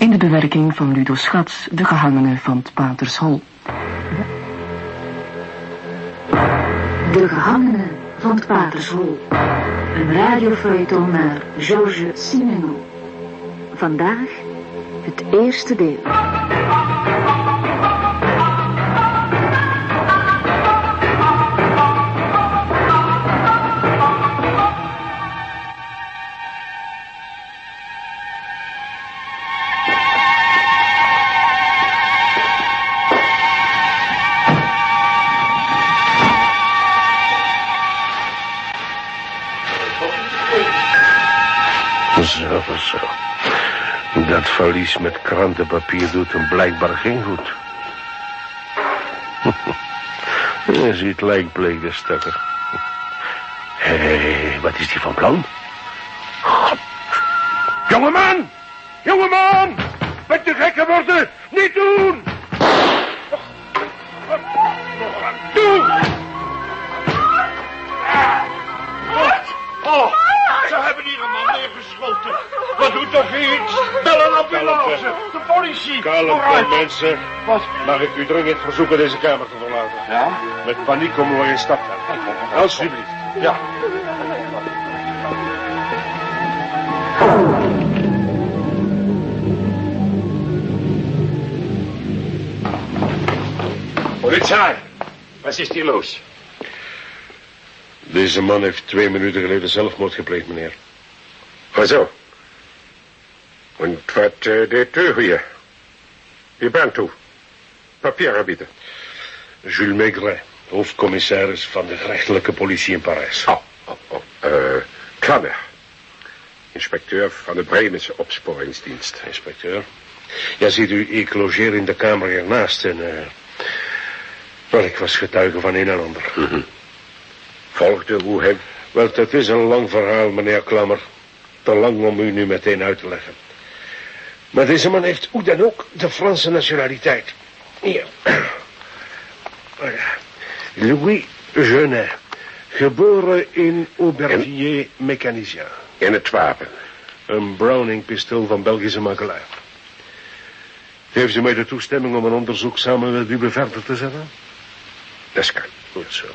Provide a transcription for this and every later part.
In de bewerking van Ludo Schatz, de gehangene van het Patershol. De gehangene van het Patershol. Een radiofeuilleton naar Georges Simenon. Vandaag het eerste deel. Krantenpapier doet hem blijkbaar geen goed. Je ziet lijkbleek de stukken. Hé, hey, wat is die van plan? God. Jongeman! Jongeman! Met de gekke worden! Niet doen! Doe! Oh, ze hebben hier een man neergeschoten. Wat doet toch iets? Bel een ambulance. De politie. Kalm, mensen. Wat? Mag ik u dringend verzoeken deze kamer te verlaten? Ja? Met paniek komen we in stap gaan. Alsjeblieft. Ja. Politie, wat is hier los? Deze man heeft twee minuten geleden zelfmoord gepleegd, meneer. Wieso? En wat uh, deed u hier? Wie bent u? Papieren bieden. Jules Maigret, hoofdcommissaris van de gerechtelijke politie in Parijs. Oh, oh, oh. Uh, Klammer. Inspecteur van de Bremense opsporingsdienst. Inspecteur. Ja, ziet u, ik logeer in de kamer hiernaast en... Uh, wel, ik was getuige van een en ander. Mm -hmm. Volgde hoe hem? Wel, dat is een lang verhaal, meneer Klammer. Te lang om u nu meteen uit te leggen. Maar deze man heeft hoe dan ook de Franse nationaliteit. Ja. Louis Genet. Geboren in Aubervilliers, mechanicien. In het wapen? Een Browning-pistool van Belgische makelij. Heeft u mij de toestemming om een onderzoek samen met u verder te zetten? Dat kan. Goed zo.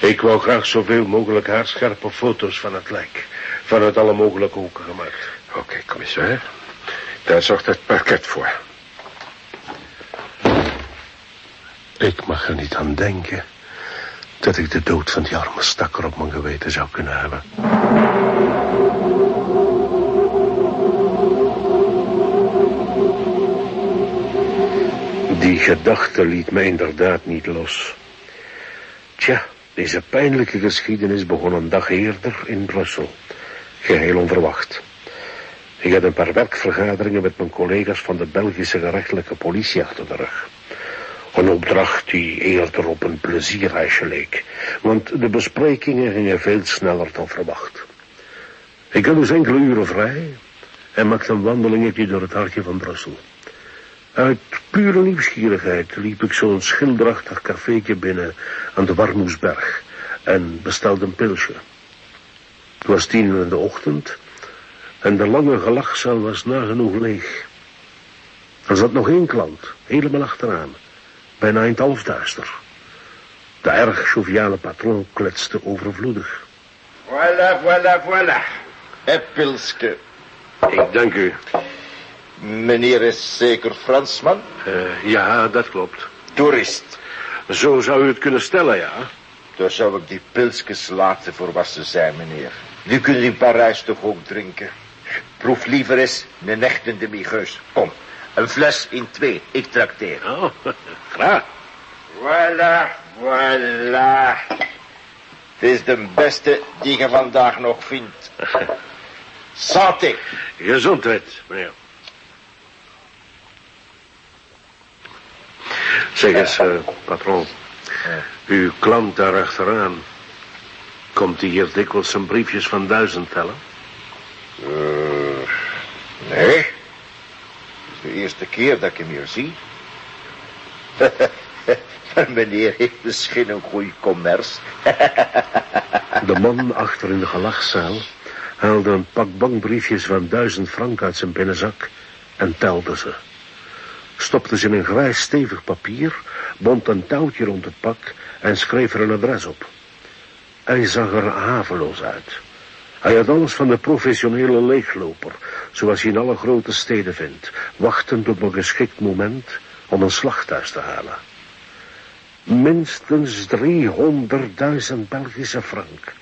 Ik wou graag zoveel mogelijk haarscherpe foto's van het lijk. Vanuit alle mogelijke hoeken gemaakt. Oké, okay, commissaris. Daar zorgt het parket voor. Ik mag er niet aan denken dat ik de dood van die arme stakker op mijn geweten zou kunnen hebben. Die gedachte liet mij inderdaad niet los. Tja, deze pijnlijke geschiedenis begon een dag eerder in Brussel. Geheel onverwacht. Ik had een paar werkvergaderingen met mijn collega's van de Belgische gerechtelijke politie achter de rug. Een opdracht die eerder op een plezierreisje leek. Want de besprekingen gingen veel sneller dan verwacht. Ik had dus enkele uren vrij en maakte een wandelingetje door het hartje van Brussel. Uit pure nieuwsgierigheid liep ik zo'n schilderachtig cafeetje binnen aan de Warmoesberg en bestelde een pilsje. Het was tien uur in de ochtend en de lange gelachzaal was nagenoeg leeg. Er zat nog één klant, helemaal achteraan, bijna in het halfduister. De erg joviale patroon kletste overvloedig. Voilà, voilà, voilà. Pilsje. Ik dank u. Meneer is zeker Fransman? Uh, ja, dat klopt. Toerist. Zo zou u het kunnen stellen, ja. Dan zou ik die pilsjes laten voor wat ze zijn, meneer. Die kunt in Parijs toch ook drinken. Proef liever eens een echte demi-geus. Kom, een fles in twee. Ik trakteer. Oh, graag. Voilà, voilà. Het is de beste die je vandaag nog vindt. Santé. Gezondheid, meneer. Zeg eens, uh, patroon. Uw klant daar achteraan. Komt hij hier dikwijls zijn briefjes van duizend tellen? Uh, nee. Het is de eerste keer dat ik hem hier zie. meneer heeft misschien een goede commerce. de man achter in de gelachzaal haalde een pak bankbriefjes van duizend frank uit zijn binnenzak en telde ze. Stopte ze in een grijs stevig papier, bond een touwtje rond het pak en schreef er een adres op. Hij zag er haveloos uit. Hij had alles van de professionele leegloper, zoals je in alle grote steden vindt, wachtend op een geschikt moment om een slag thuis te halen. Minstens 300.000 Belgische frank.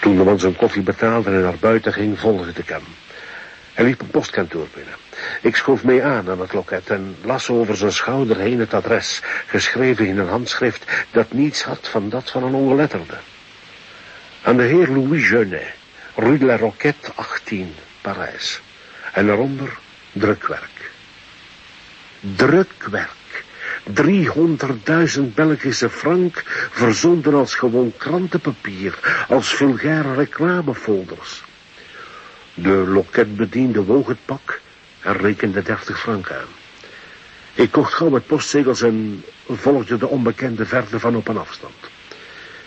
Toen de man zijn koffie betaalde en naar buiten ging, volgde ik hem. Hij liep een postkantoor binnen. Ik schoof mee aan aan het loket en las over zijn schouder heen het adres, geschreven in een handschrift dat niets had van dat van een ongeletterde. Aan de heer Louis Jeunet, Rue de la Roquette 18, Parijs. En daaronder drukwerk. Drukwerk. 300.000 Belgische frank, verzonden als gewoon krantenpapier, als vulgaire reclamefolders. De loketbediende woog het pak en rekende 30 frank aan. Ik kocht gauw met postzegels en volgde de onbekende verder van op een afstand.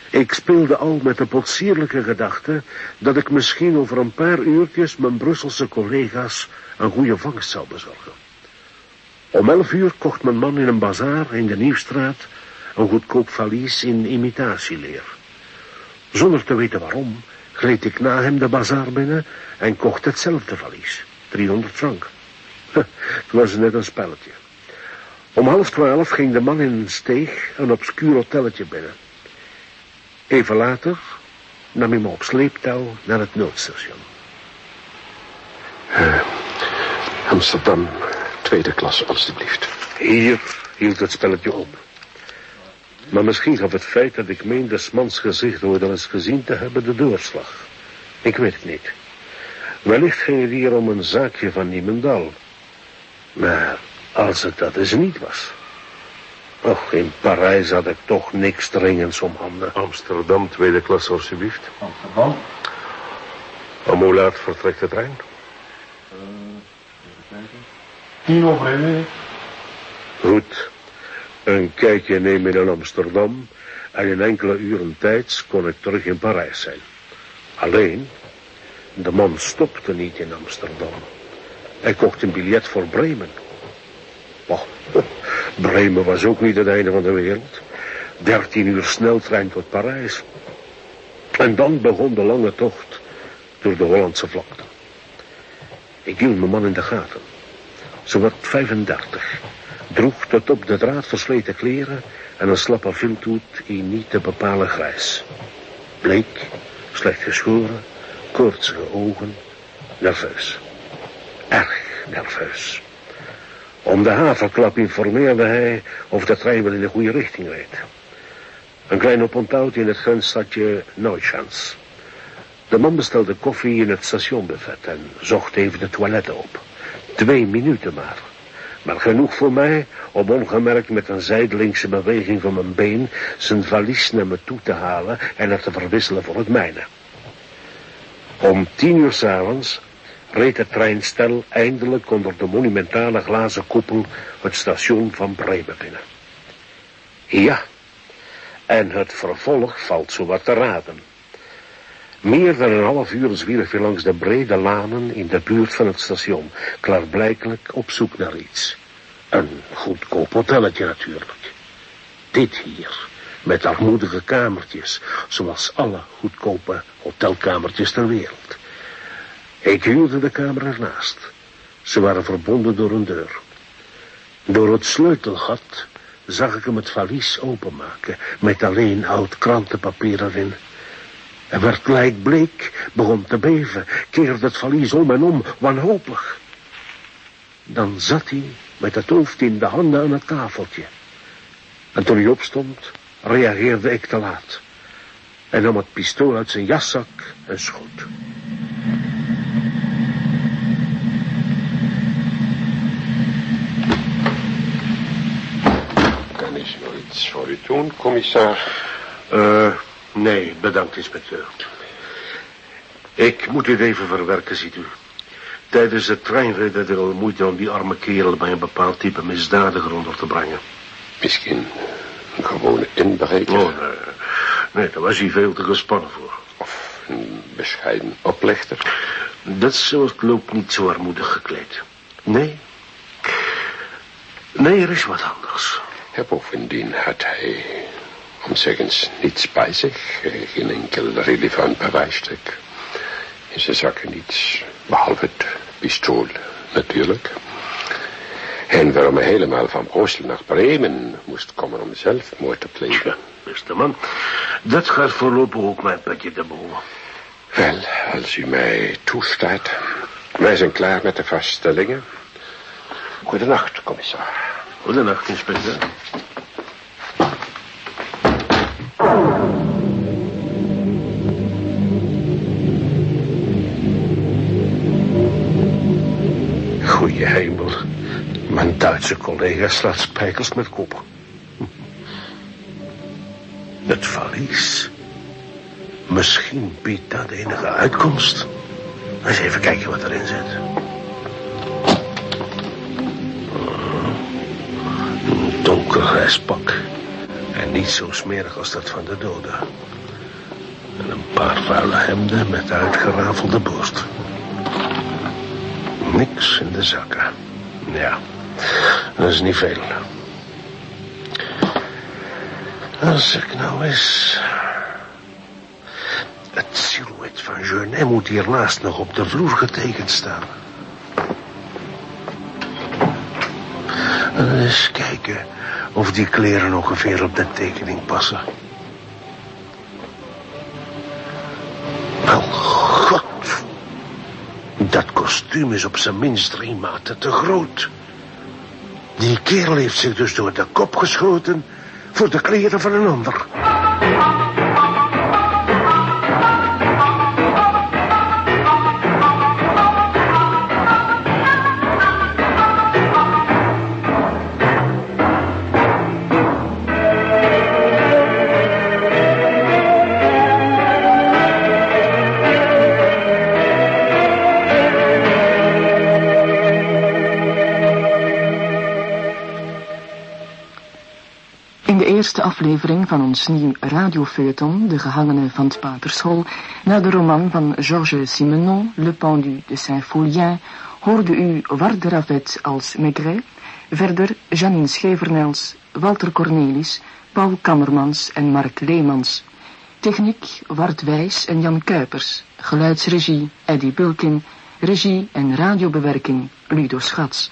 Ik speelde al met de potsierlijke gedachte dat ik misschien over een paar uurtjes mijn Brusselse collega's een goede vangst zou bezorgen. Om elf uur kocht mijn man in een bazaar in de Nieuwstraat een goedkoop valies in imitatieleer. Zonder te weten waarom gleed ik na hem de bazaar binnen en kocht hetzelfde valies, 300 frank. Het was net een spelletje. Om half twaalf ging de man in een steeg een obscuur hotelletje binnen. Even later nam hij me op sleeptouw naar het noodstation. Uh, Amsterdam, tweede klas, alstublieft. Hier hield het spelletje op. Maar misschien gaf het feit dat ik meende mans gezicht ooit al eens gezien te hebben de doorslag. Ik weet het niet. Wellicht ging het hier om een zaakje van Niemendal. Maar als het dat eens niet was... Och, in Parijs had ik toch niks dringends om handen. Amsterdam, tweede klas, alstublieft. Amsterdam. Om hoe laat vertrekt de trein? Uh, even kijken. Tien over één. Goed. Een kijkje nemen in Amsterdam en in enkele uren tijds kon ik terug in Parijs zijn. Alleen, de man stopte niet in Amsterdam. Hij kocht een biljet voor Bremen. Oh, Bremen was ook niet het einde van de wereld. Dertien uur sneltrein tot Parijs. En dan begon de lange tocht door de Hollandse vlakte. Ik hield mijn man in de gaten. Ze werd 35. Droeg tot op de draad versleten kleren en een slappe vilthoed in niet te bepalen grijs. Bleek, slecht geschoren, koortsige ogen, nerveus. Erg nerveus. Om de haverklap informeerde hij of de trein wel in de goede richting reed. Een klein oponthoud in het grensstadje Neuschans. De man bestelde koffie in het stationbuffet en zocht even de toiletten op. Twee minuten maar. Maar genoeg voor mij om ongemerkt met een zijdelingse beweging van mijn been zijn valies naar me toe te halen en het te verwisselen voor het mijne. Om tien uur s'avonds reed het treinstel eindelijk onder de monumentale glazen koepel het station van Bremen binnen. Ja, en het vervolg valt zo wat te raden. Meer dan een half uur zwierf hij langs de brede lanen in de buurt van het station, klaarblijkelijk op zoek naar iets. Een goedkoop hotelletje natuurlijk. Dit hier, met armoedige kamertjes, zoals alle goedkope hotelkamertjes ter wereld. Ik huurde de kamer ernaast. Ze waren verbonden door een deur. Door het sleutelgat zag ik hem het valies openmaken, met alleen oud krantenpapier erin. Hij werd gelijk bleek, begon te beven, keerde het valies om en om, wanhopig. Dan zat hij met het hoofd in de handen aan het tafeltje. En toen hij opstond, reageerde ik te laat. En nam het pistool uit zijn jaszak en schoot. Ik nog iets voor u doen, commissaris? Uh, nee, bedankt, inspecteur. Ik moet dit even verwerken, ziet u. Tijdens het treinrit had ik al moeite om die arme kerel bij een bepaald type misdadiger onder te brengen. Misschien een gewone inbreker? Oh, nee. Nee, daar was hij veel te gespannen voor. Of een bescheiden oplichter? Dat soort loopt niet zo armoedig gekleed. Nee. Nee, er is wat anders. Bovendien had hij, om zeggens, niets bij zich. Geen enkel relevant bewijsstuk. In zijn zakken niets, behalve het pistool, natuurlijk. En waarom hij helemaal van Brussel naar Bremen moest komen om zelfmoord te plegen. Ja, beste man. Dat gaat voorlopig ook mijn petje te boven. Wel, als u mij toestaat. Wij zijn klaar met de vaststellingen. Goedenacht, commissaris. Goedenacht, inspecteur. Goeie hemel. Mijn Duitse collega slaat spijkers met kop. Het valies. Misschien biedt dat enige uitkomst. Eens even kijken wat erin zit. Een donkergrijs pak. En niet zo smerig als dat van de doden. En een paar vuile hemden met uitgerafelde borst. Niks in de zakken. Ja, dat is niet veel. Als ik nou eens... Het silhouet van Jeunet moet hiernaast nog op de vloer getekend staan. En eens kijken of die kleren ongeveer op de tekening passen. Wel, god. Dat kostuum is op zijn minst drie maten te groot. Die kerel heeft zich dus door de kop geschoten voor de kleren van een ander. Aflevering van ons nieuw radiofeuilleton, De Gehangene van het Patershol, naar de roman van Georges Simenon, Le Pendu de Saint-Folien, hoorde u Ward Ravet als Maigret, verder Janine Schevernels, Walter Cornelis, Paul Kammermans en Mark Leemans. Techniek Wart Wijs en Jan Kuipers, geluidsregie Eddy Bulkin, regie en radiobewerking Ludo Schats.